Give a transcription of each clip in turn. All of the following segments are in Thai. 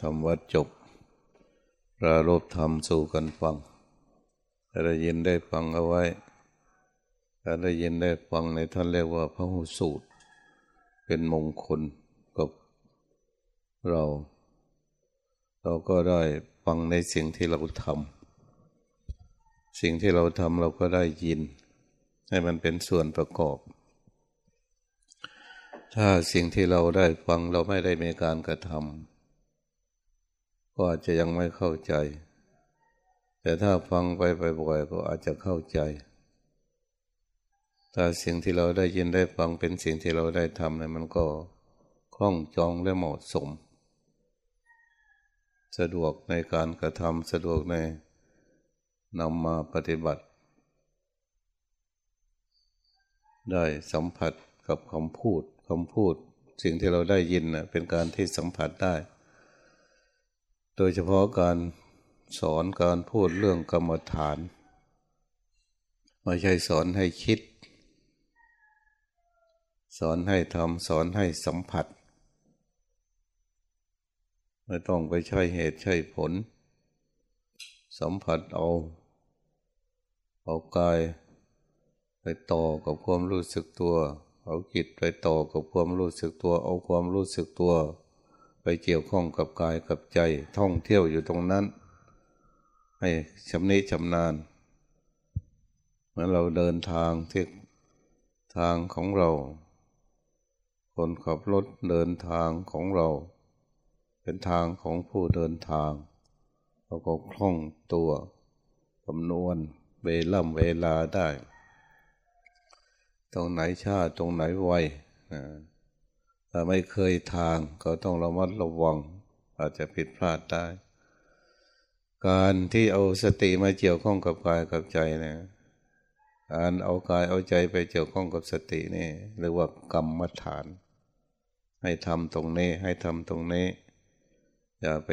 ทำวัดจบประรบธรรมสู่กันฟังถ้าได้ยินได้ฟังเอาไว้ถ้าได้ยินได้ฟังในท่านเรียกว่าพระหูสูตร เป็นมงคลกับเรา เราก็ได้ฟังในสิ่งที่เราทำสิ่งที่เราทำเราก็ได้ยิน ให้มันเป็นส่วนประกอบ ถ้าสิ่งที่เราได้ฟังเราไม่ได้มีการกระทำ ก็อาจจะยังไม่เข้าใจ แต่ถ้าฟังไปบ่อยๆก็อาจจะเข้าใจถ้าสิ่งที่เราได้ยินได้ฟังเป็นสิ่งที่เราได้ทำเนี่ยมันก็คล่องจองและเหมาะสม สะดวกในการกระทำสะดวกในนำมาปฏิบัติ ได้สัมผัสกับคำพูดคำพูด สิ่งที่เราได้ยินนะเป็นการที่สัมผัสได้ โดยเฉพาะการสอนการพูดเรื่องกรรมฐาน ไม่ใช่สอนให้คิด สอนให้ทำสอนให้สัมผัส ไม่ต้องไปใช้เหตุใช้ผล สัมผัสเอา เอากายไปต่อกับความรู้สึกตัว เอาจิตไปต่อกับความรู้สึกตัว เอาความรู้สึกตัว ไปเกี่ยวข้องกับกายกับใจท่องเที่ยวอยู่ตรงนั้น ให้ชำนิชำนาญเมื่อเราเดินทางที่ทางของเรา คนขับรถเดินทางของเรา เป็นทางของผู้เดินทางเราก็คล่องตัวคำนวณเวล่ำเวลาได้ ตรงไหนชาตรงไหนไวนะ ถ้าไม่เคยทางก็ต้องระมัดระวัง อาจจะผิดพลาดได้ การที่เอาสติมาเกี่ยวข้องกับกายกับใจเนี่ยการเอากายเอาใจไปเกี่ยวข้องกับสตินี่เรียกว่ากรรมฐาน ให้ทำตรงนี้ให้ทำตรงนี้ อย่าไป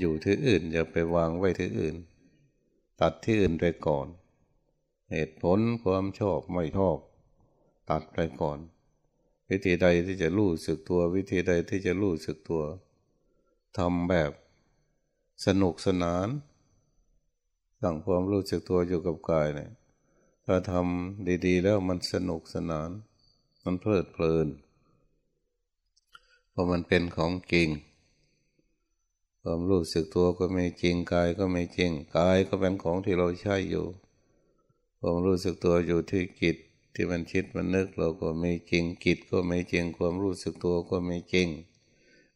อยู่ที่อื่น อย่าไปวางไว้ที่อื่น ตัดที่อื่นไปก่อน เหตุผลความชอบไม่ชอบ ตัดไปก่อน วิธีใดที่จะรู้สึกตัว วิธีใดที่จะรู้สึกตัวทำแบบสนุกสนาน สั่งความรู้สึกตัวอยู่กับกายเนี่ยถ้าทำดีๆ แล้วมันสนุกสนาน มันเพลิดเพลินเพราะมันเป็นของจริง ความรู้สึกตัวก็ไม่จริงกายก็ไม่จริงกายก็เป็นของที่เราใช้อยู่ ความรู้สึกตัวอยู่ที่กิจ ที่มันคิดมันนึกเราก็ไม่จริงกิจก็ไม่จริงความรู้สึกตัวก็ไม่จริง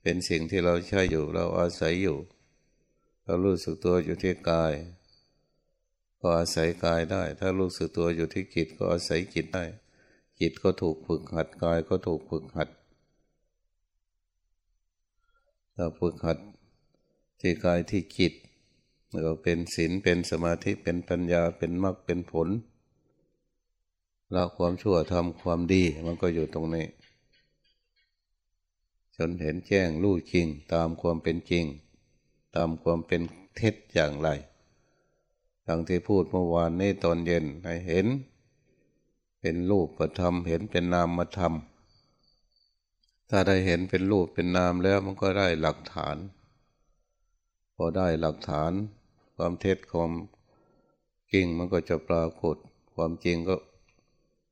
เป็นสิ่งที่เราใช้อยู่เราอาศัยอยู่ เรารู้สึกตัวอยู่ที่กาย ก็อาศัยกายได้ ถ้ารู้สึกตัวอยู่ที่จิตก็อาศัยจิตได้ จิตก็ถูกฝึกหัดกายก็ถูกฝึกหัดถ้าฝึกหัดที่กายที่จิตก็เป็นศีลเป็นสมาธิเป็นปัญญาเป็นมรรคเป็นผล ละความชั่วทำความดีมันก็อยู่ตรงนี้ จนเห็นแจ้งรู้จริง ตามความเป็นจริง ตามความเป็นเท็จอย่างไรดังที่พูดเมื่อวานนี้ตอนเย็นให้เห็น เป็นรูปธรรมเห็นเป็นนามมาธรรม ถ้าได้เห็นเป็นรูปเป็นนามแล้วมันก็ได้หลักฐาน พอได้หลักฐาน ความเท็จความจริงมันก็จะปรากฏ ความจริงก็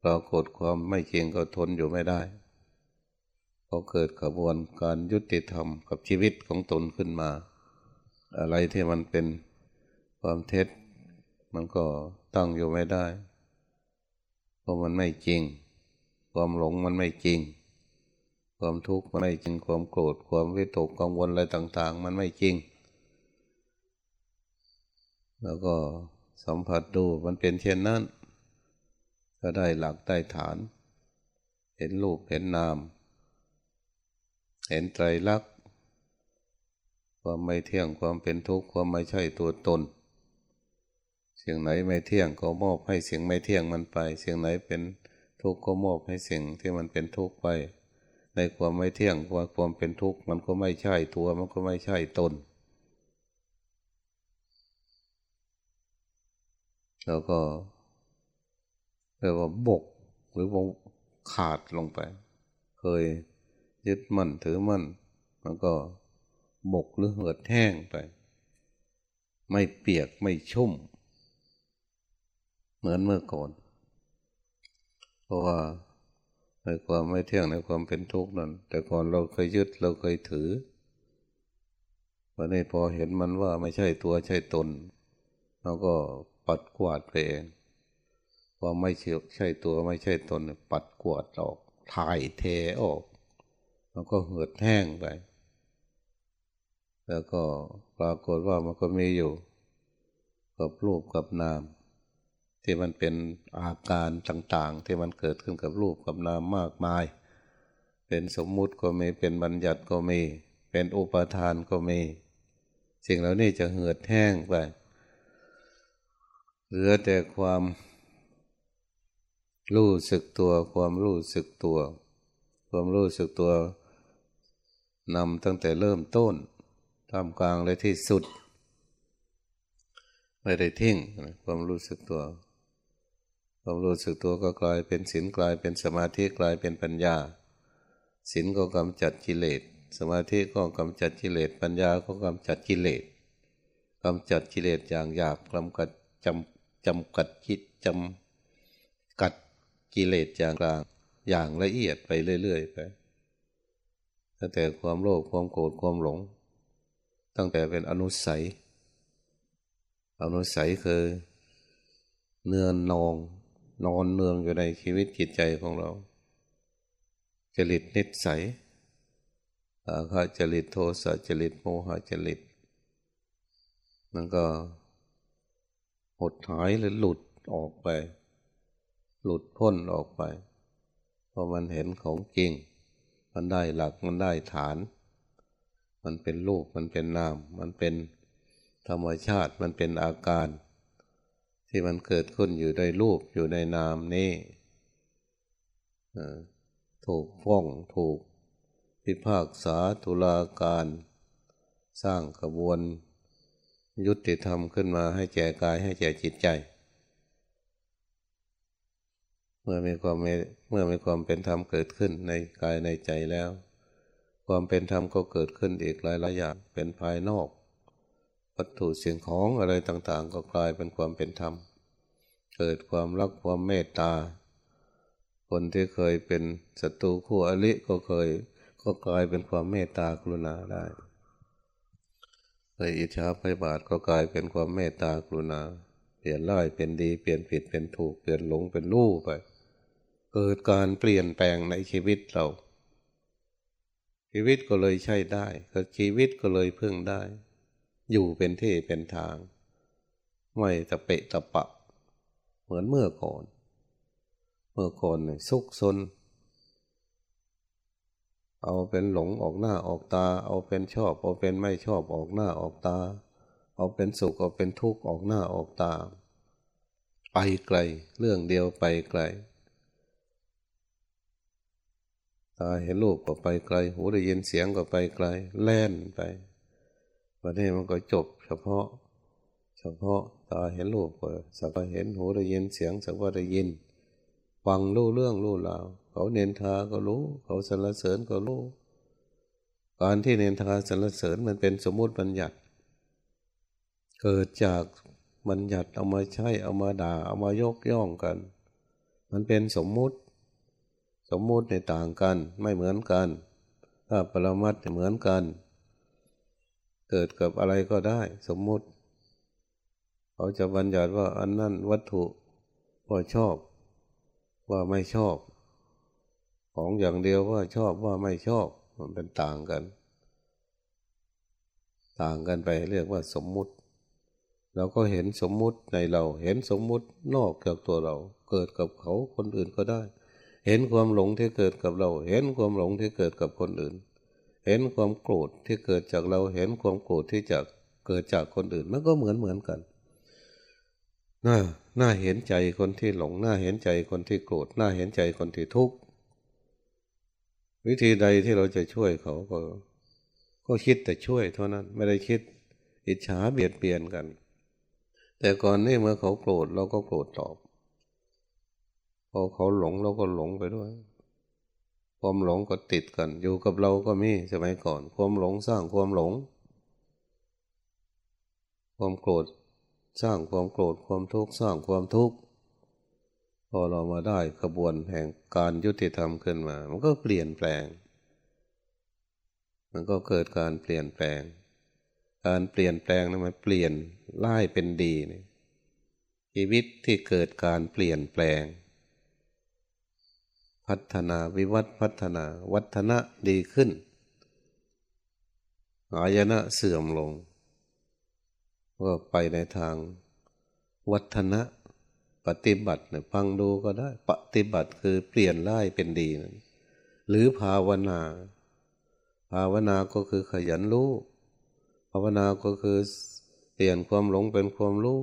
ปรากฏความไม่จริงก็ทนอยู่ไม่ได้ก็เกิดกระบวนการยุติธรรมกับชีวิตของตนขึ้นมา อะไรที่มันเป็นความเท็จ มันก็ตั้งอยู่ไม่ได้ เพราะมันไม่จริง ความหลงมันไม่จริง ความทุกข์มันไม่จริงความโกรธความวิตกกังวลอะไรต่าง ๆ มันไม่จริง แล้วก็สัมผัสดูมันเป็นเช่นนั้น ก็ได้หลักได้ฐาน เห็นรูปเห็นนาม เห็นไตรลักษณ์ความไม่เที่ยงความเป็นทุกข์ความไม่ใช่ตัวตนสิ่งไหนไม่เที่ยงก็มอบให้สิ่งไม่เที่ยงมันไปสิ่งไหนเป็นทุกข์ก็มอบให้สิ่งที่มันเป็นทุกข์ไป ในความไม่เที่ยงควาความเป็นทุกข์มันก็ไม่ใช่ตัวมันก็ไม่ใช่ตน แล้วก็ รียกว่าบก หรือว่าขาดลงไป เคยยึดมั่นถือมั่น มันก็บกหรือเหือดแห้งไป ไม่เปียกไม่ชุ่ม เหมือนเมื่อก่อน เพราะว่าในความไม่เที่ยงในความเป็นทุกข์นั้น แต่ก่อนเราเคยยึดเราเคยถือวันนี้พอเห็นมันว่าไม่ใช่ตัวใช่ตนเราก็ปัดกวาดไปเอง ว่าไม่ใช่ตัวไม่ใช่ตนปัดกวาดออกถ่ายเทออก มันก็เหือดแห้งไป แล้วก็ปรากฏว่ามันก็มีอยู่ กับรูปกับนาม ที่มันเป็นอาการต่างๆ ที่มันเกิดขึ้นกับรูปกับนามมากมาย เป็นสมมุติก็มีเป็นบัญญัติก็มี เป็นอุปทานก็มี สิ่งเหล่านี้จะเหือดแห้งไปเหลือแต่ความ รู้สึกตัว ความรู้สึกตัว ความรู้สึกตัวนำตั้งแต่เริ่มต้นทำกลางและที่สุด ไม่ได้ทิ้งความรู้สึกตัว ความรู้สึกตัวก็กลายเป็นศีลกลายเป็นสมาธิกลายเป็นปัญญาศีลก็กำจัดกิเลสสมาธิก็กำจัดกิเลสปัญญาก็กำจัดกิเลสกำจัดกิเลสอย่างหยาบกำกัดจำจำกัดจิตจำกัด กิเลสอย่างกลางอย่างละเอียดไปเรื่อยๆไป ตั้งแต่ความโลภความโกรธความหลง ตั้งแต่เป็นอนุสัย อนุสัยคือเนือนนองนอนเนืองอยู่ในชีวิตจิตใจของเรา จริตนิสัยอาฆาจริตโทสะจริตโมหะจริตมันก็หดหายหรือหลุดออกไป หลุดพ้นออกไปเพราะมันเห็นของจริง มันได้หลักมันได้ฐาน มันเป็นรูปมันเป็นนาม มันเป็นธรรมชาติมันเป็นอาการ ที่มันเกิดขึ้นอยู่ในรูปอยู่ในนามนี้ถูกฟ้องถูกพิพากษาตุลาการ สร้างกระบวน ยุติธรรมขึ้นมาให้แก่กายให้แก่จิตใจ เมื่อมีความเมื่อมีความเป็นธรรมเกิดขึ้นในกายในใจแล้ว ความเป็นธรรมก็เกิดขึ้นอีกหลายหลายอย่างเป็นภายนอก วัตถุสิ่งของอะไรต่างๆ ก็กลายเป็นความเป็นธรรม เกิดความรักความเมตตา คนที่เคยเป็นศัตรูคู่อริก็เคยก็กลายเป็นความเมตตากรุณาได้เคยอิจฉาพยาบาทก็กลายเป็นความเมตตากรุณา เปลี่ยนร้ายเป็นดี เปลี่ยนผิดเป็นถูก เปลี่ยนหลงเป็นรู้ไป เกิดการเปลี่ยนแปลงในชีวิตเรา ชีวิตก็เลยใช้ได้ก็ชีวิตก็เลยพึ่งได้ อยู่เป็นที่เป็นทาง ไม่ตะเปะตะปะ เหมือนเมื่อก่อน เมื่อก่อนเนี่ยซุกซนเอาเป็นหลงออกหน้าออกตา เอาเป็นชอบ เอาเป็นไม่ชอบออกหน้าออกตา เอาเป็นสุขเอาเป็นทุกข์ออกหน้าออกตา ไปไกล เรื่องเดียวไปไกล ตาเห็นรูปก็ไปไกล หูได้ยินเสียงก็ไปไกล แล่นไปวันนี้มันก็จบ เฉพาะ เฉพาะตาเห็นรูปก็สักว่าเห็นหูได้ยินเสียงสักว่าได้ยิน ฟังรู้เรื่องรู้ราว เขาเนินทาก็รู้ เขาสรรเสริญก็รู้ การที่เนินทาสรรเสริญมันเป็นสมมติบัญญัติ เกิดจากบัญญัติเอามาใช้เอามาด่าเอามายกย่องกัน มันเป็นสมมุติ มมุติในต่างกันไม่เหมือนกัน ถ้าปรมัตเหมือนกัน เกิดกับอะไรก็ได้ สมมุติ เขาจะบัญญัติว่าอันนั้นวัตถุว่าชอบ ว่าไม่ชอบ ของอย่างเดียวว่าชอบว่าไม่ชอบ มันเป็นต่างกัน ต่างกันไปเรียกว่าสมมุติเราก็เห็นสมมุติในเรา เห็นสมมุตินอกจากตัวเรา เกิดกับเขาคนอื่นก็ได้ เห็นความหลงที่เกิดกับเรา เห็นความหลงที่เกิดกับคนอื่น เห็นความโกรธที่เกิดจากเรา เห็นความโกรธที่จะเกิดจากคนอื่น มันก็เหมือนเหมือนกัน น่า น่าเห็นใจคนที่หลง น่าเห็นใจคนที่โกรธ น่าเห็นใจคนที่ทุกข์ วิธีใดที่เราจะช่วยเขาก็ ก็คิดแต่ช่วยเท่านั้น ไม่ได้คิด อิจฉาเบียดเบียนกัน แต่ก่อนนี่เมื่อเขาโกรธเราก็โกรธตอบ พอเขาหลงเราก็หลงไปด้วย ความหลงก็ติดกัน อยู่กับเราก็มีสมัยก่อน ความหลงสร้างความหลง ความโกรธสร้างความโกรธความทุกข์สร้างความทุกข์พอเรามาได้ขบวนแห่งการยุติธรรมขึ้นมา มันก็เปลี่ยนแปลง มันก็เกิดการเปลี่ยนแปลง การเปลี่ยนแปลงนั้นมันเปลี่ยนร้ายเป็นดีนี่ชีวิตที่เกิดการเปลี่ยนแปลง พัฒนาวิวัฒพัฒนา วัฒนะดีขึ้นอายนะเสื่อมลง ก็ไปในทางวัฒนะปฏิบัติเนี่ยฟังดูก็ได้ ปฏิบัติคือเปลี่ยนร้ายเป็นดีนั่นหรือภาวนา ภาวนาก็คือขยันรู้ ภาวนาก็คือเปลี่ยนความหลงเป็นความรู้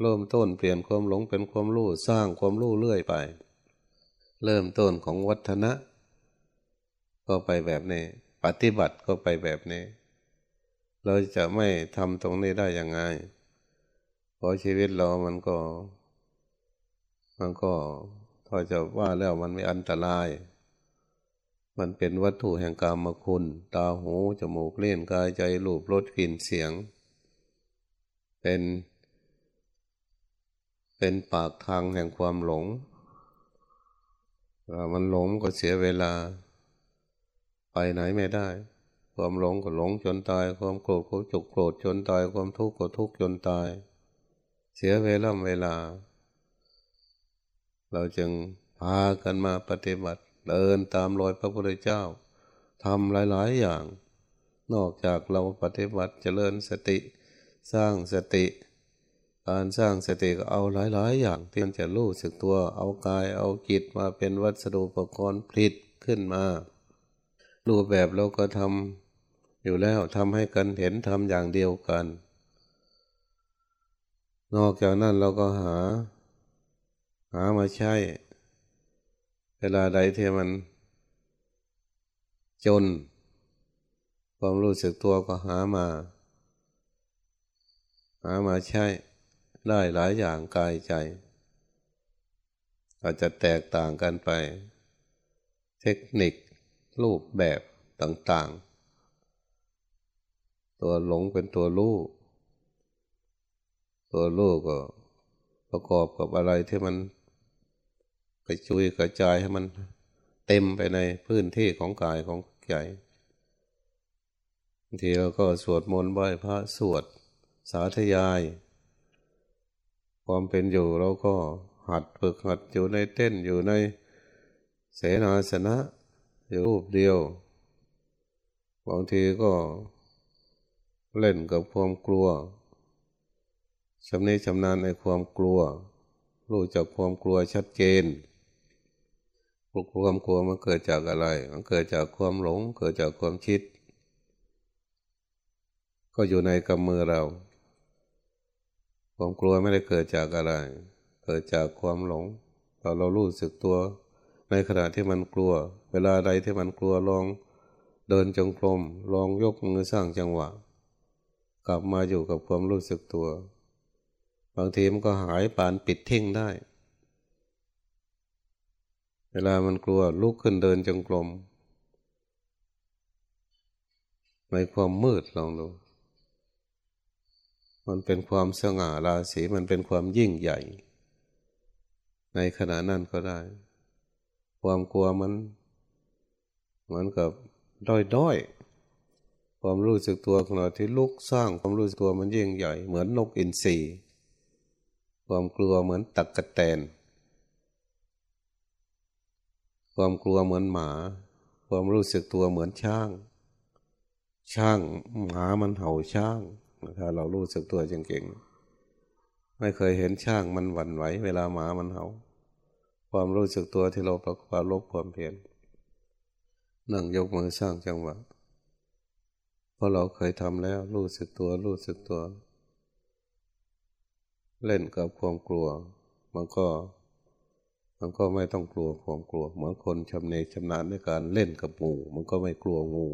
เริ่มต้นเปลี่ยนความหลงเป็นความรู้ สร้างความรู้เรื่อยไป เริ่มต้นของวัฒนะ ก็ไปแบบนี้ ปฏิบัติก็ไปแบบนี้ เราจะไม่ทำตรงนี้ได้ยังไงเพราะชีวิตเรามันก็ มันก็ถ้าจะว่าแล้วมันไม่อันตราย มันเป็นวัตถุแห่งกรรมคุณ ตาหูจมูกเล่นกายใจรูปรสกลิ่นเสียง เป็น เป็นปากทางแห่งความหลง มันหลงก็เสียเวลา ไปไหนไม่ได้ ความหลงก็หลงจนตาย ความโกรธก็จกโกรธจนตาย ความทุกข์ก็ทุกข์จนตาย เสียเวลาเวลา เราจึงพากันมาปฏิบัติเดินตามรอยพระพุทธเจ้าทำหลาย ๆ อย่าง นอกจากเราปฏิบัติเจริญสติ สร้างสติ การสร้างสติก็เอาหลาย ๆ อย่างที่มันจะรู้สึกตัว เอากายเอาจิตมาเป็นวัสดุอุปกรณ์ผลิตขึ้นมา รูปแบบเราก็ทำอยู่แล้วทำให้กันเห็นทำอย่างเดียวกัน นอกจากนั้นเราก็หา หามาใช้ เวลาใดที่มัน จน ความรู้สึกตัวก็หามา หามาใช้ ได้หลายอย่างกายใจ อาจจะแตกต่างกันไป เทคนิค รูปแบบต่าง ๆ ตัวหลงเป็นตัวรู้ตัวรู้ก็ประกอบกับอะไรที่มันกระจุยกระจายให้มันเต็มไปในพื้นที่ของกายของใจบางทีเราก็สวดมนต์ไหว้พระสวดสาธยาย ความเป็นอยู่เราก็หัดฝึกหัดอยู่ในเต้นอยู่ในเสนาสนะอยู่รูปเดียว บางทีก็เล่นกับความกลัวชำนิชำนาญในความกลัว รู้จักความกลัวชัดเจนความกลัวมันเกิดจากอะไร มันเกิดจากความหลง เกิดจากความคิด ก็อยู่ในกำมือเรา ความกลัวไม่ได้เกิดจากอะไร เกิดจากความหลงพอเรารู้สึกตัว ในขณะที่มันกลัว เวลาใดที่มันกลัวลองเดินจงกรมลองยกมือสร้างจังหวะ กลับมาอยู่กับความรู้สึกตัว บางทีมันก็หายปานปิดทิ้งได้ เวลามันกลัวลุกขึ้นเดินจงกรมในความมืดลองดู มันเป็นความสง่าราศีมันเป็นความยิ่งใหญ่ ในขณะนั้นก็ได้ ความกลัวมันเหมือนกับด้อยๆ ความรู้สึกตัวขณะที่ลุกสร้างความรู้สึกตัวมันยิ่งใหญ่ เหมือนนกอินทรีความกลัวเหมือนตักกะแตน ความกลัวเหมือนหมา ความรู้สึกตัวเหมือนช้าง ช้างหมามันเห่าช้าง ถ้าเรารู้สึกตัวจริงๆไม่เคยเห็นช้างมันหวั่นไหว เวลาหมามันเห่า ความรู้สึกตัวที่เราประกอบลบความเพียรนั่งยกมือสร้างจังหวะเพราะเราเคยทำแล้ว รู้สึกตัว รู้สึกตัว เล่นกับความกลัว มันก็ มันก็ไม่ต้องกลัวความกลัว เหมือนคนชำเนชำนาญในการเล่นกับงูมันก็ไม่กลัวงู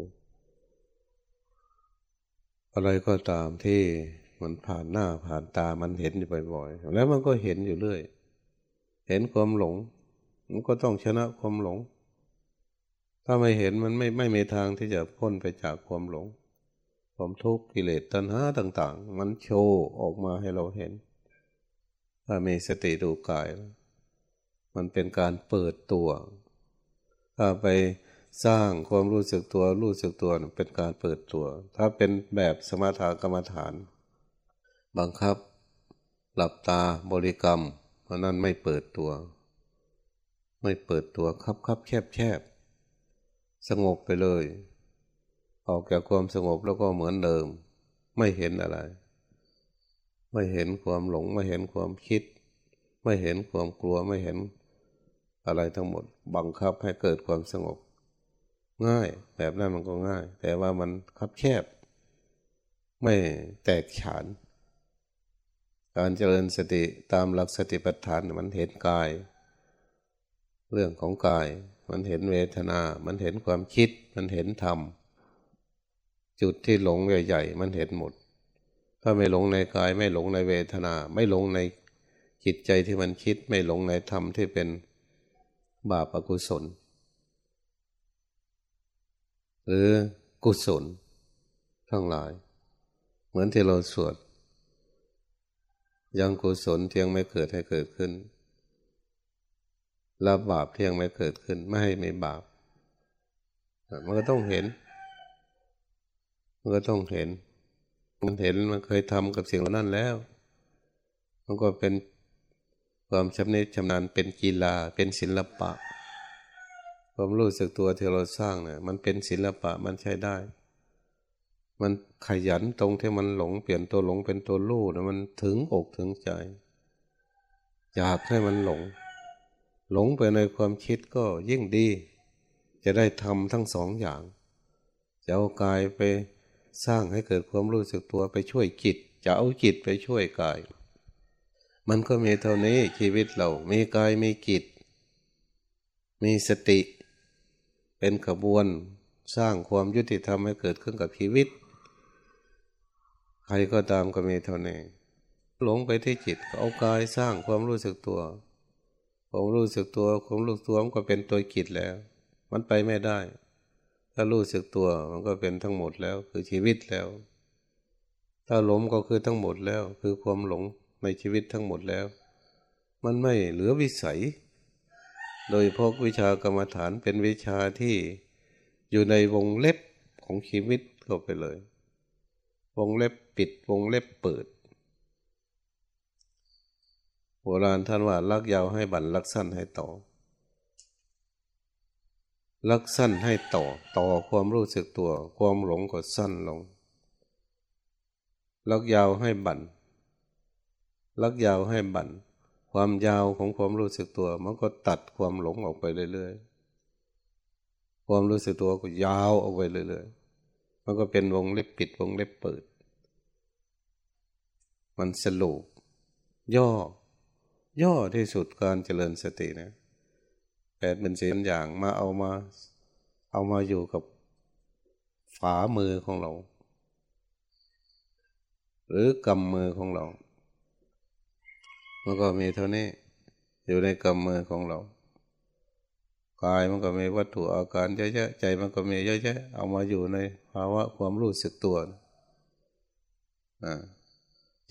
อะไรก็ตามที่มันผ่านหน้าผ่านตามันเห็นอยู่บ่อยๆ แล้วมันก็เห็นอยู่เรื่อย เห็นความหลง มันก็ต้องชนะความหลง ถ้าไม่เห็นมันไม่ไม่มีทางที่จะพ้นไปจากความหลง ความทุกข์กิเลสตัณหาต่าง ๆ มันโชว์ออกมาให้เราเห็น ถ้ามีสติดูกาย มันเป็นการเปิดตัว ถ้าไป สร้างความรู้สึกตัวรู้สึกตัวเป็นการเปิดตัว ถ้าเป็นแบบสมถกรรมฐาน บังคับ หลับตาบริกรรมเพราะนั้นไม่เปิดตัว ไม่เปิดตัวคับคับแคบแคบสงบไปเลย ออกจากความสงบแล้วก็เหมือนเดิม ไม่เห็นอะไร ไม่เห็นความหลง ไม่เห็นความคิด ไม่เห็นความกลัวไม่เห็นอะไรทั้งหมด บังคับให้เกิดความสงบ ง่าย แบบนั้นมันก็ง่าย แต่ว่ามันคับแคบ ไม่แตกฉาน การเจริญสติตามหลักสติปัฏฐานมันเห็นกาย เรื่องของกาย มันเห็นเวทนา มันเห็นความคิด มันเห็นธรรม จุดที่หลงใหญ่ๆมันเห็นหมด ถ้าไม่หลงในกายไม่หลงในเวทนา ไม่หลงในจิตใจที่มันคิดไม่หลงในธรรมที่เป็นบาปอกุศล หรือกุศลทั้งหลาย เหมือนที่เราสวด ยังกุศลเที่ยงไม่เกิดให้เกิดขึ้นละบาปเที่ยงไม่เกิดขึ้น ไม่ให้มีบาปมันก็ต้องเห็น มันก็ต้องเห็น มันเห็นมันเคยทำกับสิ่งเหล่านั้นแล้ว มันก็เป็นความชำนิชำนาญเป็นกีฬาเป็นศิลปะ ความรู้สึกตัวที่เราสร้างเนี่ยมันเป็นศิลปะมันใช้ได้ มันขยันตรงที่มันหลงเปลี่ยนตัวหลงเป็นตัวรู้นะมันถึงอกถึงใจอยากให้มันหลง หลงไปในความคิดก็ยิ่งดี จะได้ทำทั้งสองอย่างจะเอากายไปสร้างให้เกิดความรู้สึกตัวไปช่วยจิต จะเอาจิตไปช่วยกาย มันก็มีเท่านี้ชีวิตเรา มีกายมีจิต มีสติ เป็นขบวนสร้างความยุติธรรมให้เกิดขึ้นกับชีวิต ใครก็ตามก็มีเท่านี้หลงไปที่จิตเอากายสร้างความรู้สึกตัวความรู้สึกตัวความรู้ตัวมันก็เป็นตัวจิตแล้ว มันไปไม่ได้ ถ้ารู้สึกตัวมันก็เป็นทั้งหมดแล้ว คือชีวิตแล้ว ถ้าหลงก็คือทั้งหมดแล้ว คือความหลงในชีวิตทั้งหมดแล้ว มันไม่เหลือวิสัย โดยพกวิชากรรมฐานเป็นวิชาที่อยู่ในวงเล็บของชีวิตเข้าไปเลย วงเล็บปิดวงเล็บเปิดโบราณท่านว่าลักยาวให้บันลักสั้นให้ต่อ ลักสั้นให้ต่อต่อความรู้สึกตัว ความหลงก็สั้นลง ลักยาวให้บันลักยาวให้บัน ความยาวของความรู้สึกตัว มันก็ตัดความหลงออกไปเรื่อยๆ ความรู้สึกตัวก็ยาวออกไปเรื่อยๆ มันก็เป็นวงเล็บปิดวงเล็บเปิด มันสรุปย่อ ย่อที่สุดการเจริญสตินะแปดเป็นสีอย่างมาเอามา เอามาอยู่กับฝ่ามือของเรา หรือกำมือของเรา มันก็มีเท่านี้ อยู่ในกำมือของเรากายมันก็มีวัตถุอาการเยอะๆใจมันก็มีเยอะๆเอามาอยู่ในภาวะความรู้สึกตัวนะ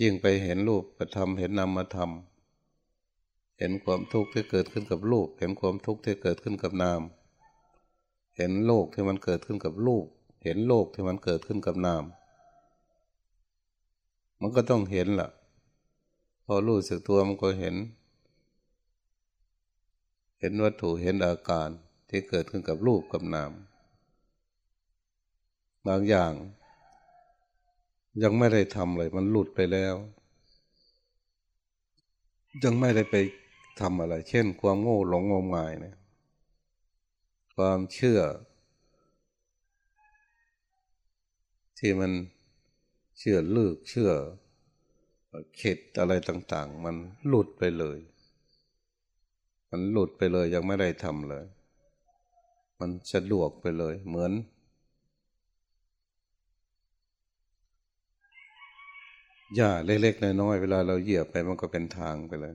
ยิ่งไปเห็นรูปประทำเห็นนามธรรมเห็นความทุกข์ที่เกิดขึ้นกับรูป เห็นความทุกข์ที่เกิดขึ้นกับนาม เห็นโลกที่มันเกิดขึ้นกับรูป เห็นโลกที่มันเกิดขึ้นกับนาม มันก็ต้องเห็นล่ะ พอรู้สึกตัวมันก็เห็น เห็นวัตถุเห็นอาการที่เกิดขึ้นกับรูปกับนามบางอย่าง ยังไม่ได้ทำเลย มันหลุดไปแล้ว ยังไม่ได้ไปทำอะไร เช่น ความโง่หลงงมงายเนี่ยความเชื่อ ที่มันเชื่อลึกเชื่อ ข็ดอะไรต่าง ๆ มันหลุดไปเลย มันหลุดไปเลยยังไม่ได้ทำเลย มันสะดวกไปเลย เหมือน หญ้าเล็กๆน้อยๆเวลาเราเหยียบไปมันก็เป็นทางไปเลย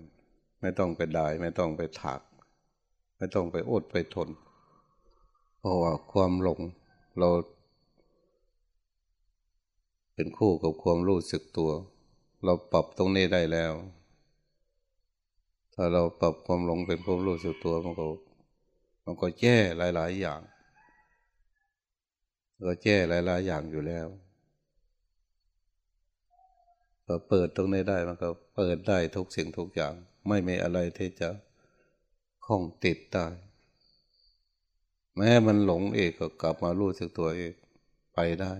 ไม่ต้องไปดายไม่ต้องไปถักไม่ต้องไปอดไปทน เพราะว่าความหลงเรา เป็นคู่กับความรู้สึกตัว เราปรับตรงนี้ได้แล้ว ถ้าเราปรับความหลงเป็นความรู้สึกตัวมันก็มันก็แก้หลาย ๆ อย่างก็แก้หลาย ๆ อย่างอยู่แล้วพอเปิดตรงนี้ได้มันก็เปิดได้ทุกสิ่งทุกอย่าง ไม่มีอะไรที่จะคล้องติดได้แม้มันหลงเองก็กลับมารู้สึกตัวเองไปได้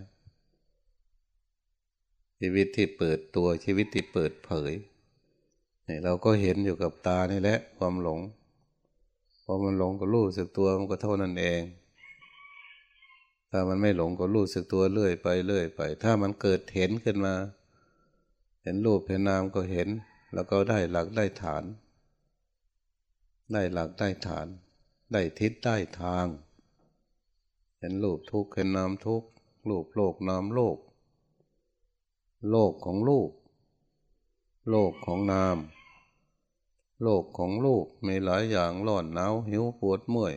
ชีวิตที่เปิดตัวชีวิตที่เปิดเผยนี่เราก็เห็นอยู่กับตานี่แหละ ความหลงพอมันหลงก็รู้สึกตัวมันก็เท่านั้นเอง ถ้ามันไม่หลงก็รู้สึกตัวเรื่อยไปเรื่อยไป ถ้ามันเกิดเห็นขึ้นมา เห็นรูปเห็นนามก็เห็น แล้วก็ได้หลักได้ฐาน ได้หลักได้ฐาน ได้ทิศได้ทาง เห็นรูปทุกข์เห็นนามทุกข์รูปโลกนามโลก โลกของลูก โลกของนาม โลกของลูกมีหลายอย่างร้อนหนาวหิวปวดเมื่อย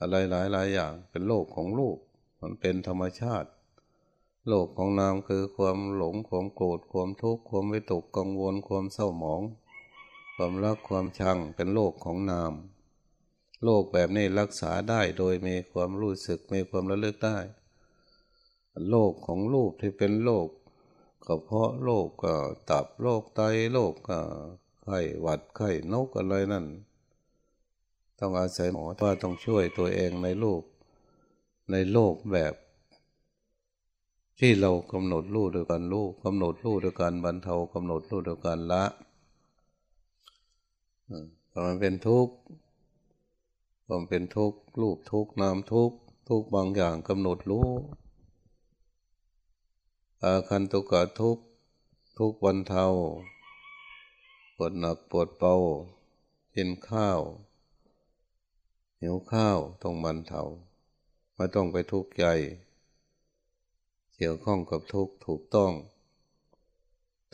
อะไรหลายหลายอย่างเป็นโลกของลูก มันเป็นธรรมชาติ โลกของนามคือความหลงความโกรธความทุกข์ความวิตกกังวลความเศร้าหมอง ความรักความชังเป็นโลกของนามโรคแบบนี้รักษาได้โดยมีความรู้สึกมีความระลึกได้ โรคของลูกที่เป็นโรคกระเพาะโรคก็ตับโรคไตโรคก็ไข้หวัดไข้นกอะไรนั่น ต้องอาศัยหมอว่าต้องช่วยตัวเองในโรคในโรคแบบ ที่เรากำหนดรู้ด้วยกันรู้กำหนดรู้ด้วยการบรรเทากำหนดรู้ด้วยการละมันเป็นทุกข์ความเป็นทุกข์รูปทุกข์นามทุกข์ทุกบางอย่างกำหนดรู้ อาคันตุกะทุกทุกวันเทาปวดหนักปวดเบากินข้าวหิวข้าวต้องมันเทาไม่ต้องไปทุกข์ใจเกี่ยวข้องกับทุกข์ถูกต้อง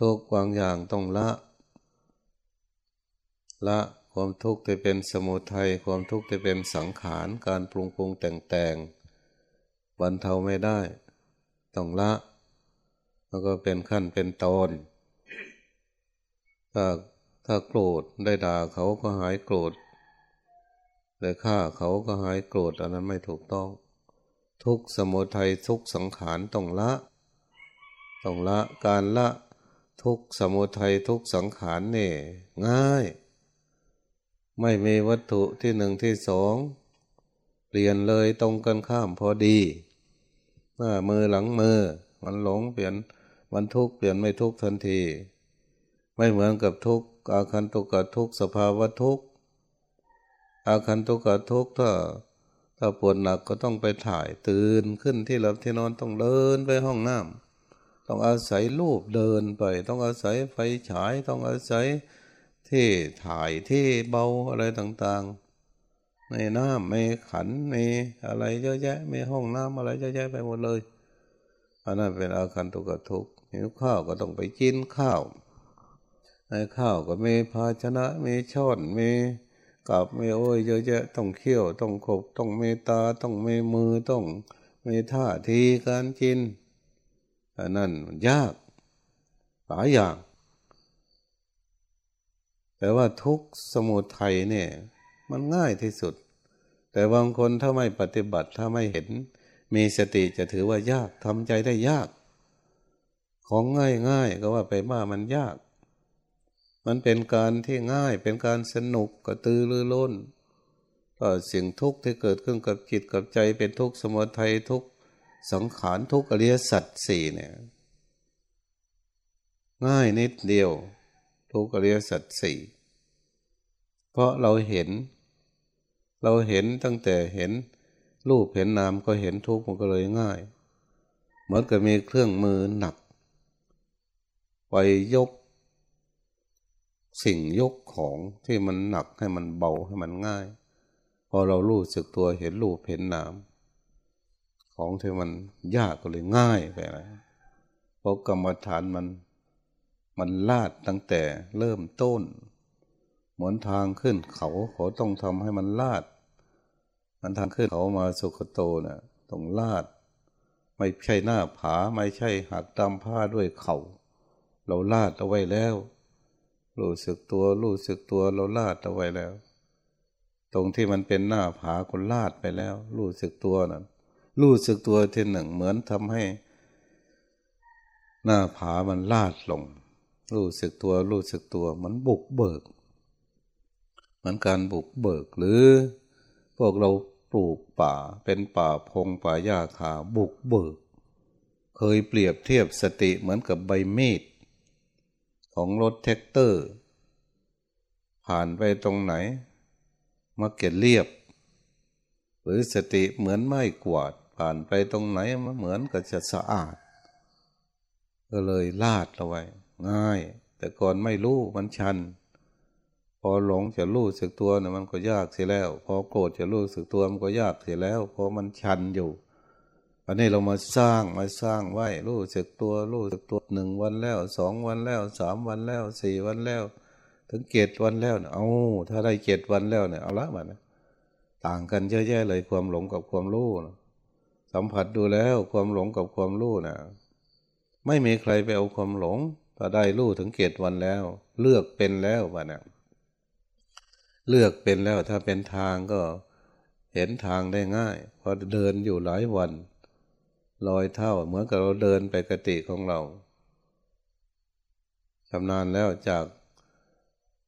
ทุกบางอย่างต้องละ ละความทุกข์จะเป็นสมุทัยความทุกข์จะเป็นสังขารการปรุงปรุงแต่งแต่งบรรเทาไม่ได้ ต้องละ แล้วก็เป็นขั้นเป็นตอน ถ้าถ้าโกรธได้ด่าเขาก็หายโกรธได้ฆ่าเขาก็หายโกรธอันนั้นไม่ถูกต้อง ทุกสมุทัยทุกสังขารต้องละ ต้องละการละทุกสมุทัยทุกสังขารเนี่ยง่าย ไม่มีวัตถุที่หนึ่งที่สองเปลี่ยนเลยตรงกันข้ามพอดี หน้ามือหลังมือ มันหลงเปลี่ยน มันทุกข์เปลี่ยนไม่ทุกข์ทันที ไม่เหมือนกับทุกข์อาคันตุกะทุกสภาวะทุกข์อาคันตุกะทุกถ้าถ้าปวดหนักก็ต้องไปถ่ายตื่นขึ้นที่หลับที่นอนต้องเดินไปห้องน้ำต้องอาศัยรูปเดินไป ต้องอาศัยไฟฉายต้องอาศัยที่ถ่ายที่เบาอะไรต่างๆ ในน้ำในขันในอะไรเยอะแยะมีห้องน้ำอะไรเยอะแยะไปหมดเลยอันนั้นเป็นอาการตุกทุก หิวข้าวก็ต้องไปกินข้าวในข้าวก็มีภาชนะมีช้อนมีกับมีโอ้ยเยอะแยะต้องเคี่ยวต้องขบต้องมีตาต้องมีมือต้องมีท่าทีการกินอันนั้นยากหลายอย่าง แต่ว่าทุกสมุทัยเนี่ย มันง่ายที่สุด แต่บางคนถ้าไม่ปฏิบัติถ้าไม่เห็น มีสติจะถือว่ายากทำใจได้ยาก ของง่ายง่ายก็ว่าไปว่ามันยาก มันเป็นการที่ง่ายเป็นการสนุกกระตือรือร้นก็สิ่งทุกข์ที่เกิดขึ้นกับจิตกับใจเป็นทุกข์สมุทัยทุกข์สังขารทุกข์อริยสัจสี่เนี่ยง่ายนิดเดียว ทุกอริยสัจสี่เพราะเราเห็น เราเห็นตั้งแต่เห็นรูปเห็นนามก็เห็นทุกข์มันก็เลยง่ายเหมือนกับมีเครื่องมือหนัก ไปยก สิ่งยกของที่มันหนักให้มันเบาให้มันง่าย พอเรารู้สึกตัวเห็นรูปเห็นนามของที่มันยากก็เลยง่ายไปนะเพราะกรรมฐานมันมันลาดตั้งแต่เริ่มต้น เหมือนทางขึ้นเขาเขาต้องทำให้มันลาด มันทางขึ้นเขามาสุขโตนะ่ยต้องลาด ไม่ใช่หน้าผาไม่ใช่หักตามผ้าด้วยเขา่า เราลาดเอาไว้แล้ว รู้สึกตัว รู้สึกตัวเราลาดเอาไว้แล้ว ตรงที่มันเป็นหน้าผาคนลาดไปแล้ว รู้สึกตัวนั้นรู้สึกตัวทีหนึ่งเหมือนทำให้ หน้าผามันลาดลง รู้สึกตัว รู้สึกตัว มันบุกเบิก เหมือนการบุกเบิกหรือ พวกเราปลูกป่าเป็นป่าพงป่าหญ้าคาบุกเบิก เคยเปรียบเทียบสติเหมือนกับใบมีด ของรถแท็กเตอร์ ผ่านไปตรงไหนมาเก็ดเรียบ หรือสติเหมือนไม้กวาด ผ่านไปตรงไหนมันเหมือนกับจะสะอาด ก็เลยลาดเอาไว้ ง่าย แต่ก่อนไม่รู้มันชัน พอหลงจะรู้สึกตัวเนี่ยมันก็ยากเสียแล้ว พอโกรธจะรู้สึกตัวมันก็ยากเสียแล้ว เพราะมันชันอยู่ อันนี้เรามาสร้างมาสร้างไว้รู้สึกตัวรู้สึกตัวหนึ่งวันแล้วสองวันแล้วสามวันแล้วสี่วันแล้ว ถึงเจ็ดวันแล้วเนี่ยเอาถ้าได้เจ็ดวันแล้วเนี่ยเอาละมันต่างกันเยอะแยะเลยความหลงกับความรู้สัมผัสดูแล้วความหลงกับความรู้นะไม่มีใครไปเอาความหลงถ้าได้รู้ถึงเจ็ดวันแล้ว เลือกเป็นแล้ววะเนี่ยเลือกเป็นแล้วถ้าเป็นทางก็เห็นทางได้ง่ายพอเดินอยู่หลายวัน ลอยเท่า เหมือนกับเราเดินไปกติของเราชำนาญแล้วจาก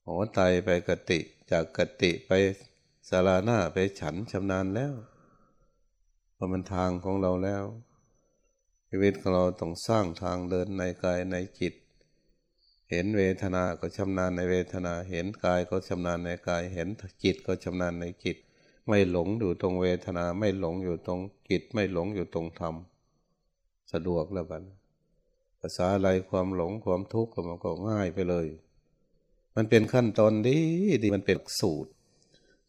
หัวไตไปกติ จากกติไปสาราหน้าไปฉันชำนาญแล้วเพราะมันทางของเราแล้วชีวิตของเราต้องสร้างทางเดินในกายในจิต เห็นเวทนาก็ชำนาญในเวทนา เห็นกายก็ชำนาญในกาย เห็นจิตก็ชำนาญในจิต ไม่หลงอยู่ตรงเวทนา ไม่หลงอยู่ตรงจิต ไม่หลงอยู่ตรงธรรม สะดวกแล้วกันภาษาอะไรความหลงความทุกข์มันก็ง่ายไปเลย มันเป็นขั้นตอนดีดีมันเป็นสูตร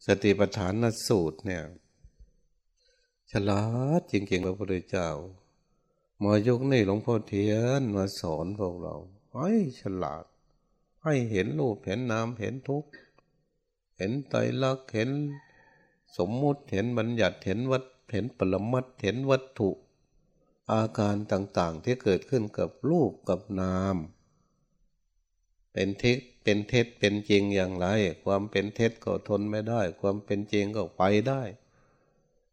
สติปัฏฐานนสูตรเนี่ยฉลาดจริงๆพระพุทธเจ้ามายกนี่หลวงพ่อเทียนมาสอนพวกเราให้ฉลาด ให้เห็นรูปเห็นนามเห็นทุกข์เห็นไตรลักษณ์เห็นสมมุติเห็นบัญญัติเห็นวัดเห็นปรมัตเห็นวัตถุ อาการต่างๆที่เกิดขึ้นกับรูปกับนาม เป็นเท็จเป็นเท็จเป็นจริงอย่างไร ความเป็นเท็จก็ทนไม่ได้ ความเป็นจริงก็ไปได้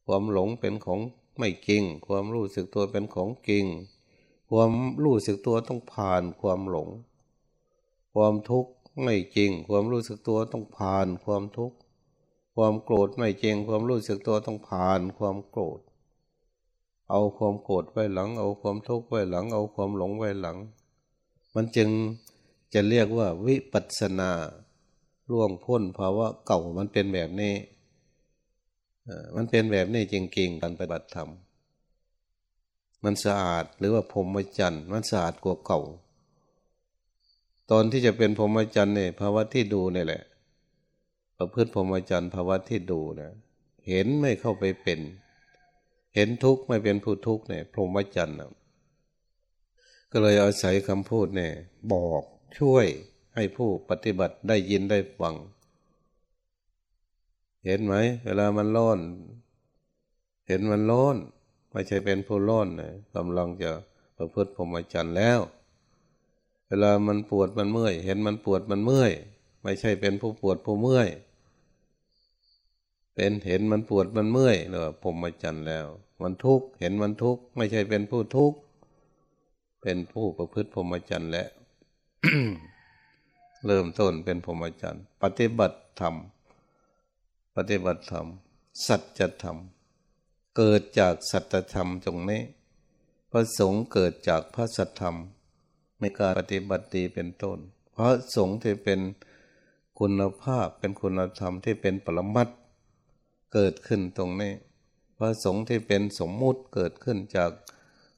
ความหลงเป็นของไม่จริง ความรู้สึกตัวเป็นของจริง ความรู้สึกตัวต้องผ่านความหลง ความทุกข์ไม่จริง ความรู้สึกตัวต้องผ่านความทุกข์ ความโกรธไม่จริง ความรู้สึกตัวต้องผ่านความโกรธ เอาความโกรธไว้หลัง เอาความทุกข์ไว้หลัง เอาความหลงไว้หลัง มันจึงจะเรียกว่าวิปัสนาล่วงพ้นภาวะเก่ามันเป็นแบบนี้มันเป็นแบบนี้จริงๆการปฏิบัติธรรม มันสะอาดหรือว่าพรหมจรรย์มันสะอาดกว่าเก่า ตอนที่จะเป็นพรหมจรรย์เนี่ยภาวะที่ดูนี่แหละ ประพฤติพรหมจรรย์ภาวะที่ดูนะเห็นไม่เข้าไปเป็น เห็นทุกข์ไม่เป็นผู้ทุกข์เนี่ยพรหมจรรย์ก็เลยอาศัยคำพูดเนี่ย บอกช่วยให้ผู้ปฏิบัติได้ยินได้ฟัง เห็นไหม เวลามันร้อน เห็นมันร้อน ไม่ใช่เป็นผู้ร้อนนะกำลังจะประพฤติพรหมจรรย์แล้ว เวลามันปวดมันเมื่อย เห็นมันปวดมันเมื่อย ไม่ใช่เป็นผู้ปวดผู้เมื่อย เป็นเห็นมันปวดมันเมื่อยเนอะผมมาจันแล้ว มันทุกข์เห็นมันทุกข์ไม่ใช่เป็นผู้ทุกข์เป็นผู้ประพฤติพรหมจรรย์และเริ่มต้นเป็นพรหมจรรย์ปฏิบัติธรรมปฏิบัติธรรม สัจธรรม เกิดจากสัจธรรมตรงนี้พระสงฆ์เกิดจากพระสัจธรรมในการปฏิบัติดีเป็นต้น พระสงฆ์ที่เป็นคุณภาพเป็นคุณธรรมที่เป็นปรมัต เกิดขึ้นตรงนี้ พระสงฆ์ที่เป็นสมมุติเกิดขึ้นจาก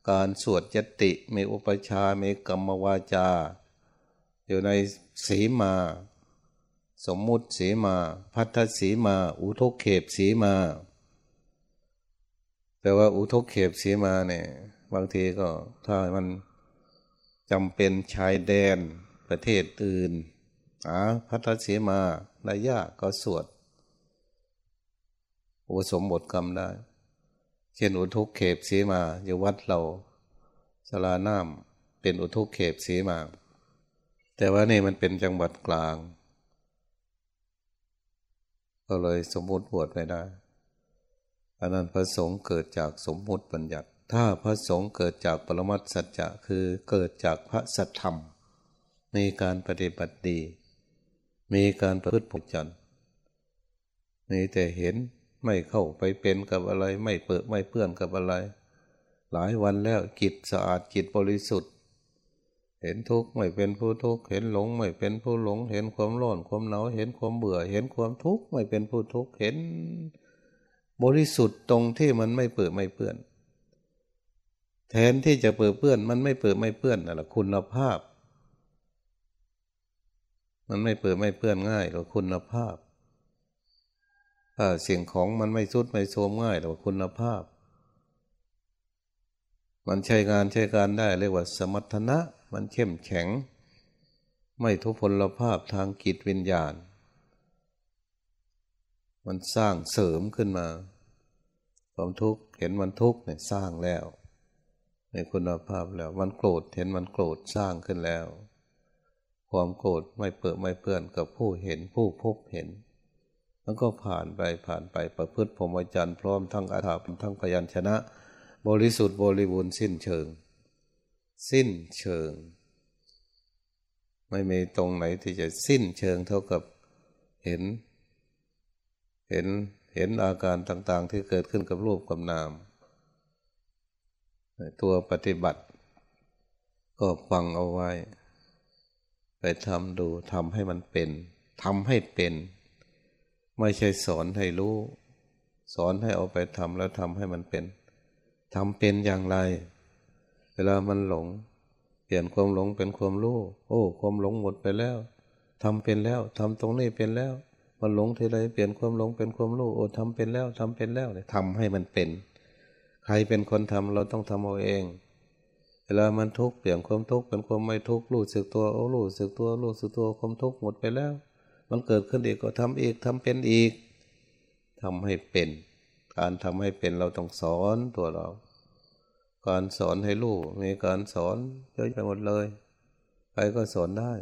การสวดยติ มีอุปชามีกรรมวาจา อยู่ในสีมา สมมุติสีมา พัทธสีมา อุทกเขบสีมา แต่ว่าอุทกเขบสีมาเนี่ยบางทีก็ถ้ามันจำเป็นชายแดนประเทศอื่นอ่าพัทธสีมาระยะก็สวด อุสมบทกรรมได้ เช่นอุทุกเขบสีมาอยู่วัดเราสลาน้ำเป็นอุทุกเขบสีมา แต่ว่านี่มันเป็นจังหวัดกลาง ก็เลยสมมุติบวชไม่ได้อันนั้นพระสงฆ์เกิดจากสมมุติบัญญัติ ถ้าพระสงฆ์เกิดจากปรมัตสัจจะคือเกิดจากพระสัทธรรม มีการปฏิบัติดี มีการประพฤติผกจันมีแต่เห็น ไม่เข้าไปเป็นกับอะไร ไม่เปิดไม่เปื้อนกับอะไร หลายวันแล้วจิตสะอาดจิตบริสุทธิ์ เห็นทุกข์ไม่เป็นผู้ทุกข์เห็นหลงไม่เป็นผู้หลง เห็นความร้อนความหนาวเห็นความเบื่อ เห็นความทุกข์ไม่เป็นผู้ทุกข์เห็น บริสุทธิ์ตรงที่มันไม่เปิดไม่เปื้อน แทนที่จะเปิดเปื้อนมันไม่เปิดไม่เปื้อนนั่นแหละคุณภาพ มันไม่เปิดไม่เปื้อนง่ายหรอคุณภาพ สียงของมันไม่สุดไม่โทมง่ายหรอกคุณภาพ มันใช้งานใช้การได้เรียกว่า สมรรถนะ มันเข้มแข็ง ไม่ทุพพลภาพทางกิจวิญญาณ มันสร้างเสริมขึ้นมาความทุกข์เห็นมันทุกข์เนี่ยสร้างแล้ว ในคุณภาพแล้ว มันโกรธเห็นมันโกรธสร้างขึ้นแล้ว ความโกรธไม่เปิดไม่เปื่อนกับผู้เห็นผู้พบเห็น มันก็ผ่านไปผ่านไปประพฤติพรหมจรรย์พร้อมทั้งอาถรรพ์ทั้งพยัญชนะ บริสุทธิ์บริบูรณ์สิ้นเชิง สิ้นเชิง ไม่มีตรงไหนที่จะสิ้นเชิงเท่ากับเห็น เห็นเห็นอาการต่างๆ ที่เกิดขึ้นกับรูปกับนาม ตัวปฏิบัติ ก็ฟังเอาไว้ ไปทำดูทำให้มันเป็นทำให้เป็น ไม่ใช่สอนให้รู้ สอนให้เอาไปทำแล้วทำให้มันเป็นทำเป็นอย่างไร เวลามันหลง เปลี่ยนความหลงเป็นความรู้ โอ้ ความหลงหมดไปแล้วทำเป็นแล้วทำตรงนี้เป็นแล้ว มันหลงทีไรเปลี่ยนความหลงเป็นความรู้ โอ้ทำเป็นแล้วทำเป็นแล้วเนี่ยทำให้มันเป็น ใครเป็นคนทำเราต้องทำเอาเองเวลามันทุกข์เปลี่ยนความทุกข์เป็นความไม่ทุกข์รู้สึกตัวโอ้รู้สึกตัวรู้สึกตัวความทุกข์หมดไปแล้ว มันเกิดขึ้นอีกก็ทำอีกทำเป็นอีกทำให้เป็น การทำให้เป็นเราต้องสอนตัวเรา การสอนให้รู้มีการสอนเยอะไปหมดเลยใครก็สอนได้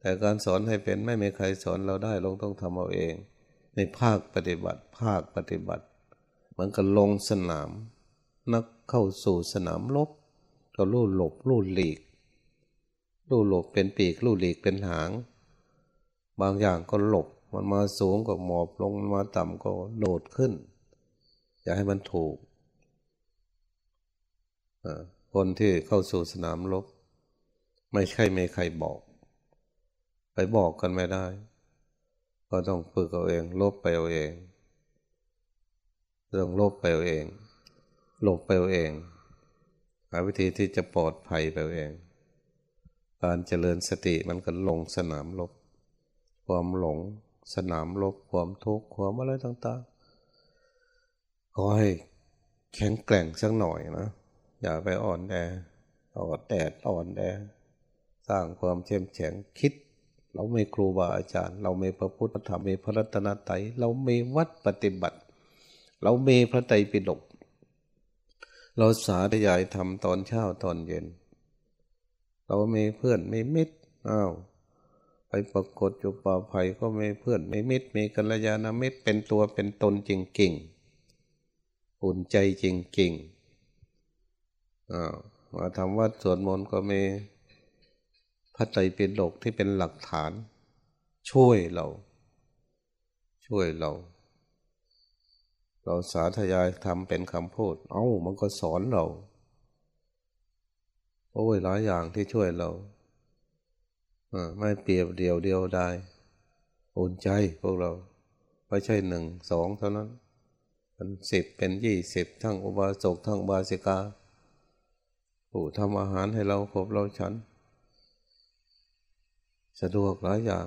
แต่การสอนให้เป็นไม่มีใครสอนเราได้เราต้องทำเอาเอง ในภาคปฏิบัติ ภาคปฏิบัติเหมือนกับลงสนาม นักเข้าสู่สนามลบก็ลู่หลบลู่หลีก ลู่หลบเป็นปีก ลู่หลีกเป็นหาง บางอย่างก็หลบ มันมาสูงก็หมอบลงมาต่ำก็โดดขึ้น อยากให้มันถูก คนที่เข้าสู่สนามลบไม่ใช่ไม่ใครบอก ไปบอกกันไม่ได้ ก็ต้องฝึกเอาเอง ลบไปเอาเองต้องลบไปเอาเองหลบไปเอาเองหาวิธีที่จะปลอดภัยไปเอาเอง การเจริญสติมันก็ลงสนามลบ ความหลง สนามลบความทุกข์ความอะไรต่างๆ ก็ให้แข็งแกร่งสักหน่อยนะ อย่าไปอ่อนแออ่อนแดดอ่อนแอสร้างความเข้มแข็งคิด เราไม่ครูบาอาจารย์ เราไม่พระพุทธธรรมไมีพระรัตนตรัยเราไม่วัดปฏิบัติ เราไม่พระไตรปิฎกเราสาธยายทำตอนเช้าตอนเย็น เรามีเพื่อนมีมิตรอ้าว ไปปรากฏอยู่ป่าไผ่ก็มีเพื่อนมีมิตรมีกัลยาณมิตรเป็นตัวเป็นตนจริงจริงอุ่นใจจริงจริงอ้าวมาทำวัดสวดมนต์ก็มีระไตรปิฎกที่เป็นหลักฐาน ช่วยเรา ช่วยเรา เราสาธยายทำเป็นคำพูด เอา้ามันก็สอนเรา โอ้ยหลายอย่างที่ช่วยเรา ไม่เปรียบเดียวเดียวได้อุ่นใจพวกเราไม่ใช่หนึ่งสองเท่านั้น เป็นสิบเป็นยี่สิบทั้งอุบาสกทั้งบาสิกาผู้ทำอาหารให้เราครบเราฉัน สะดวกหลายอย่าง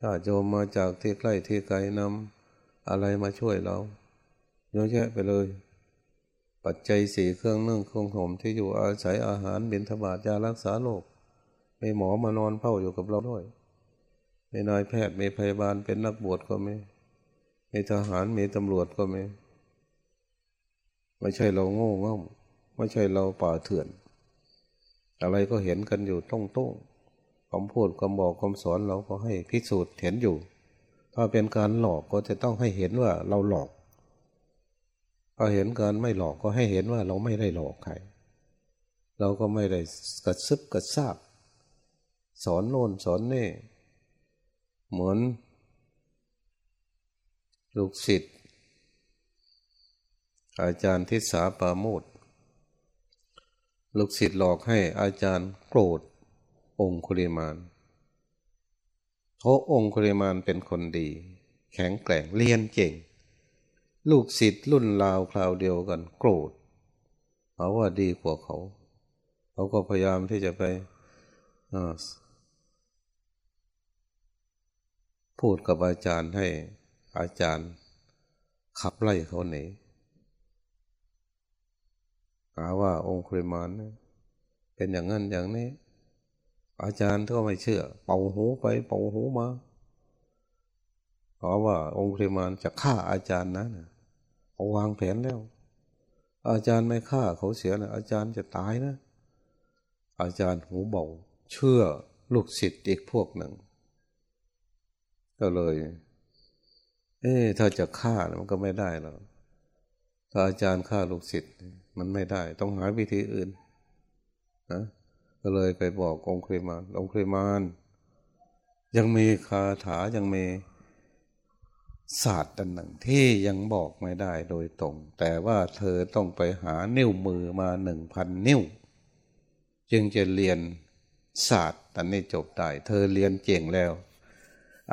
ถ้าโยมมาจากที่ใกล้ที่ไกลนำอะไรมาช่วยเราเยอะแยะไปเลย ปัจจัยสี่เครื่องนึ่งเครื่องห่มที่อยู่อาศัยอาหารบิณฑบาตยารักษาโรค มีหมอมานอนเฝ้าอยู่กับเราด้วยมีนายแพทย์มีพยาบาลเป็นนักบวชก็มีมีทหารมีตำรวจก็มีไม่ใช่เราโง่เง่าไม่ใช่เราป่าเถื่อน อะไรก็เห็นกันอยู่ต้องต้องคำพูดคำบอกคำสอนเราก็ให้พิสูจน์เห็นอยู่ ถ้าเป็นการหลอกก็จะต้องให้เห็นว่าเราหลอกถ้าเห็นการไม่หลอกก็ให้เห็นว่าเราไม่ได้หลอกใคร เราก็ไม่ได้กระซึบกระซาบ สอนโน่นสอนนี่ เหมือน ลูกศิษย์อาจารย์ทิศาปาโมดลูกศิษย์หลอกให้อาจารย์โกรธ องคุริมานเพราะองคุริมานเป็นคนดี แข็งแกร่งเรียนเก่ง ลูกศิษย์รุ่นราวคราวเดียวกันโกรธเขาว่าดีกว่าเขา เขาก็พยายามที่จะไป พูดกับอาจารย์ให้อาจารย์ขับไล่เขาหนีหาว่าองค์คริมานเป็นอย่างนั้นอย่างนี้ อาจารย์ก็ไม่เชื่อ เป่าหูไปเป่าหูมาเพราะว่าองค์คริมานจะฆ่าอาจารย์นะเขาวางแผนแล้ว อาจารย์ไม่ฆ่าเขาเสียนะอาจารย์จะตายนะ อาจารย์หูเบาเชื่อลูกศิษย์อีกพวกหนึ่ง ก็เลย เอ๊ถ้าจะฆ่ามันก็ไม่ได้แล้วถ้าอาจารย์ฆ่าลูกศิษย์มันไม่ได้ ต้องหาวิธีอื่นนะก็เลยไปบอกองค์ครมานองค์ครมานยังมีคาถายังมีศาสตร์อันหนึ่งที่ยังบอกไม่ได้โดยตรง แต่ว่าเธอต้องไปหานิ้วมือมาหนึ่งพันนิ้ว จึงจะเรียนศาสตร์อันนี้จบได้ เธอเรียนเก่งแล้ว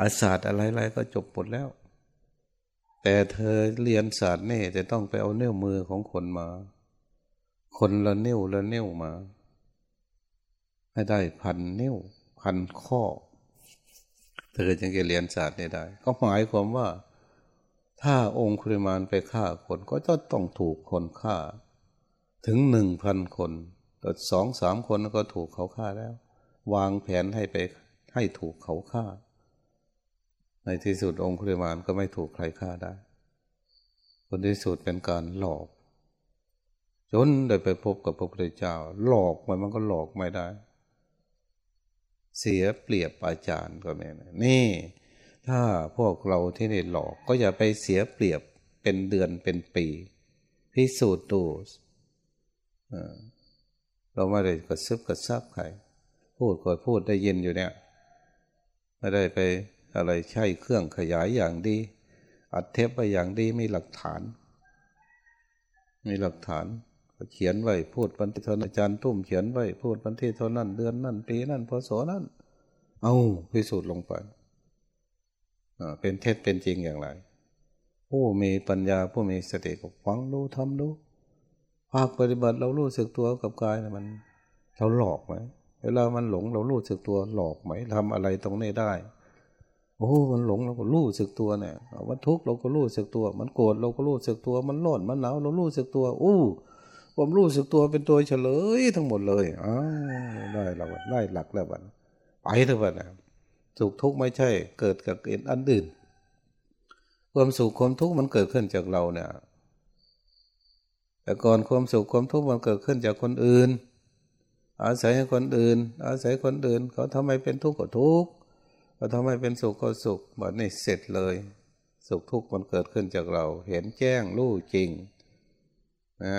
อาศาสตร์อะไรๆก็จบหมดแล้ว แต่เธอเรียนศาสตร์นี่จะต้องไปเอาเนิ้วมือของคนมา คนละนิ้วละนิ้วมา ให้ได้พันนิ้ว พันข้อ เธอจึงจะเรียนศาสตร์ได้ ก็หมายความว่า ถ้าองค์คริมานไปฆ่าคนก็จะต้องถูกคนฆ่า ถึงหนึ่งพันคนแต่สองสามคนก็ถูกเขาฆ่าแล้ว วางแผนให้ไปให้ถูกเขาฆ่า ในที่สุดองค์คุริมานก็ไม่ถูกใครฆ่าได้คนที่สุดเป็นการหลอก จนได้ไปพบกับพระพุทธเจ้า หลอกมันมันก็หลอกไม่ได้ เสียเปรียบอาจารย์ก็ไม่นี่ ถ้าพวกเราที่นี่หลอกก็อย่าไปเสียเปรียบเป็นเดือนเป็นปีพิสูจน์ดูเราไม่ได้กระซึบกระซับใครพูดก็พูดได้ยินอยู่เนี่ยไม่ได้ไป อะไรใช่เครื่องขยายอย่างดี อัดเทปไปอย่างดีมีหลักฐาน มีหลักฐานเขียนไว้พูดวันที่ทนอาจารย์ตุ้มเขียนไว้พูดวันที่เท่านั้นเดือนนั้นปีนั้นพศนั้นเอาพิสูจน์ลงไปเป็นเท็จเป็นจริงอย่างไร ผู้มีปัญญาผู้มีสติก็ฟังรู้ทำรู้ภาคปฏิบัติเรารู้สึกตัวกับกายนะมัน เราหลอกไหมเวลามันหลงเรารู้สึกตัวหลอกไหมทำอะไรตรงนี้ได้ โอ้มันหลงเราก็รู้สึกตัวเนี่ยมันทุกข์เราก็รู้สึกตัว มันโกรธเราก็รู้สึกตัว มันร้อนมันหนาวเรารู้สึกตัว อู้ความรู้สึกตัวเป็นตัวเฉลยทั้งหมดเลยอ้าวได้แล้วได้หลักแล้วบันไปเถอะบันสุขทุกข์ไม่ใช่ เกิดกับเอ็นอันอื่น ความสุขความทุกข์มันเกิดขึ้นจากเราเนี่ย แต่ก่อนความสุขความทุกข์มันเกิดขึ้นจากคนอื่น อาศัยคนอื่น อาศัยคนอื่น เขาทำไมเป็นทุกข์ก็ทุกข์ พอทำให้เป็นสุขก็สุขบัดนี้เสร็จเลย สุขทุกข์มันเกิดขึ้นจากเรา เห็นแจ้งรู้จริงนะ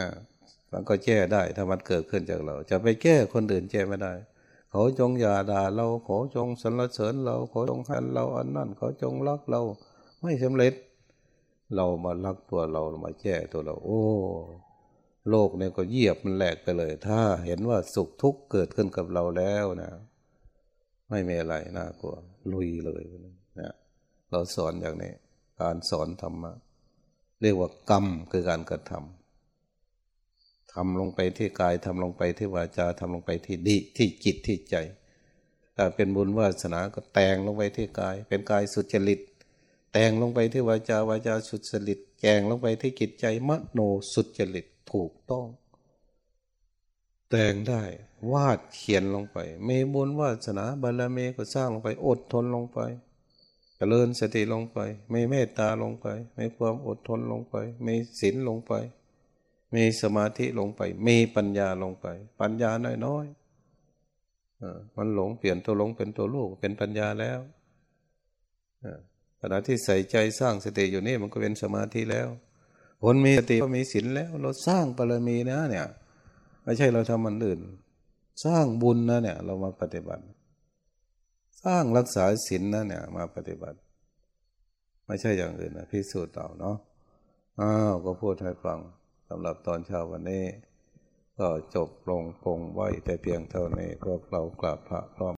มันก็แก้ได้ถ้ามันเกิดขึ้นจากเรา จะไปแก้คนอื่นแก้ไม่ได้เขาจงอย่าด่าเราเขาจงสรรเสริญเราเขาจงให้เราอันนั้นเขาจงรักเรา ไม่สำเร็จ เรามารักตัวเรามาแก้ตัวเรา โอ้ โลกเนี่ยก็เหยียบมันแหลกไปเลย ถ้าเห็นว่าสุขทุกข์เกิดขึ้นกับเราแล้วนะ ไม่มีอะไรน่ากลัว ลุยเลยนะเราสอนอย่างนี้ การสอนธรรมะเรียกว่ากรรมคือการกระทำทำลงไปที่กายทำลงไปที่วาจาทำลงไปที่ดิที่จิตที่ใจถ้าเป็นบุญวาสนาก็แต่งลงไปที่กาย เป็นกายสุจริต แต่งลงไปที่วาจาวาจาสุจริตแกงลงไปที่จิตใจมโนสุจริตถูกต้อง แต่งได้วาดเขียนลงไปมีบุญวาสนาบารมีก็สร้างลงไป อดทนลงไปเจริญสติลงไป ไม่เมตตาลงไป ไม่ความอดทนลงไป ไม่ศีลลงไป มีสมาธิลงไป มีปัญญาลงไป ปัญญาน้อยๆมันหลงเปลี่ยนตัวหลงเป็นตัวลูกเป็นปัญญาแล้วขณะที่ใส่ใจสร้างสติอยู่นี่มันก็เป็นสมาธิแล้ว คนมีสติก็มีศีลแล้ว เราสร้างบารมีนะเนี่ย ไม่ใช่เราทำมันอื่น สร้างบุญนะเนี่ย เรามาปฏิบัติ สร้างรักษาศีลนะเนี่ย มาปฏิบัติ ไม่ใช่อย่างอื่นนะพิสูจน์เอาเนาะอ้าวก็พูดให้ฟังสำหรับตอนเช้าวันนี้ ก็จบลงคงไว้แต่เพียงเท่านี้พวกเรากราบพระพร้อม